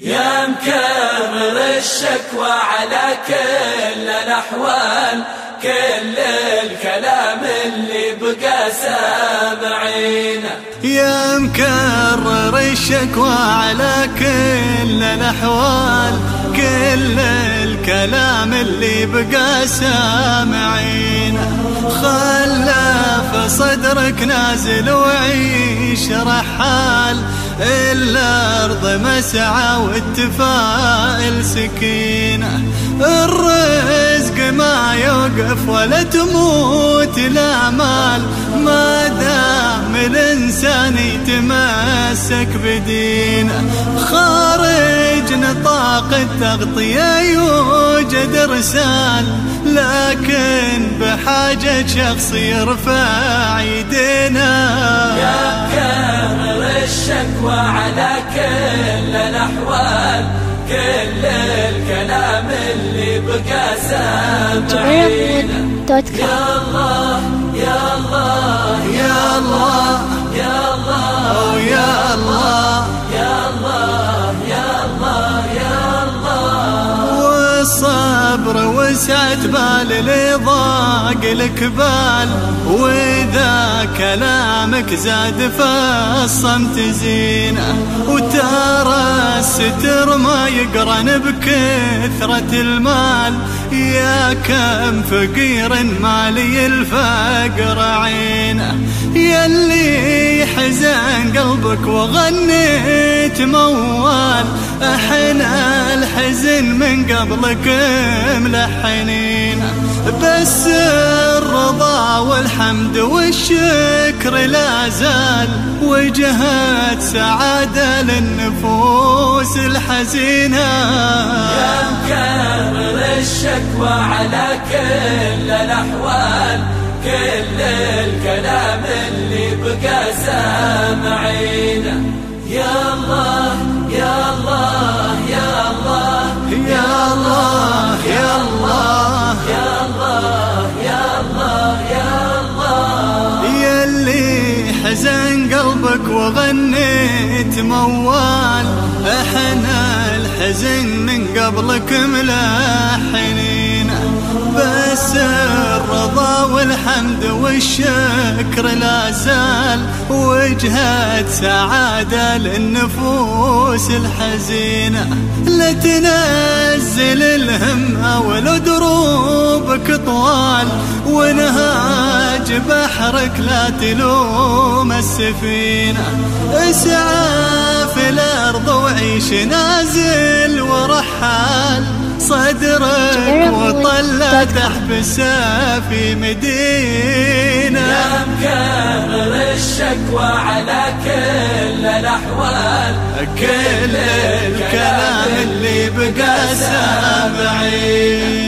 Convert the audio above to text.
يا مكرر الشكوى على كل الأحوال كل الكلام اللي بقى سامعينه. يا مكرر الشكوى على كل الأحوال كل الكلام اللي بقى سامعينه خلى في صدرك نازل وعيش رحال الأرض مسعى والتفائل سكينة الرزق ما يوقف ولا تموت الآمال ما دام الإنسان يتمسك بدينه خارج نطاق التغطية يوجد رسال لكن بحاجة شخص يرفع يدينا. يا كامل الشكوى على كل الأحوال كل الكلام اللي بقى سامعينه يا الله يا الله يا الله. الله يا الله يا الله يا الله والصبر وسعة بال اللي ضاق الكبال وإذا كلامك زاد فالصمت زينة. وترى الستر ما يقرن بكثرة المال يا كم فقير مالي الفقر عينه. يلي حزن قلبك وغنيت موال. إحنا الحزن من قبلك ملحنين. بس الرضا والحمد والشكر لا زال. وجهت سعادة للنفوس الحزينة. يا مكرر الشكوى على كل الأحوال. كل الكلام اللي سامعينه حزن قلبك وغنيت موال. إحنا الحزن من قبلك ملحنين بس الرضا والحمد والشكر لا زال. وجهة سعادة للنفوس الحزينة لا تنزل الهمة ولا دروبك طوال ونهاج بحرك لا تلوم السفينة. اسعى في الأرض وعيش نازل ورحال. صدرك وطلع تحبسه في مدينة. يا مكرر الشكوى على كل الأحوال. كل الكلام اللي بقى سامعين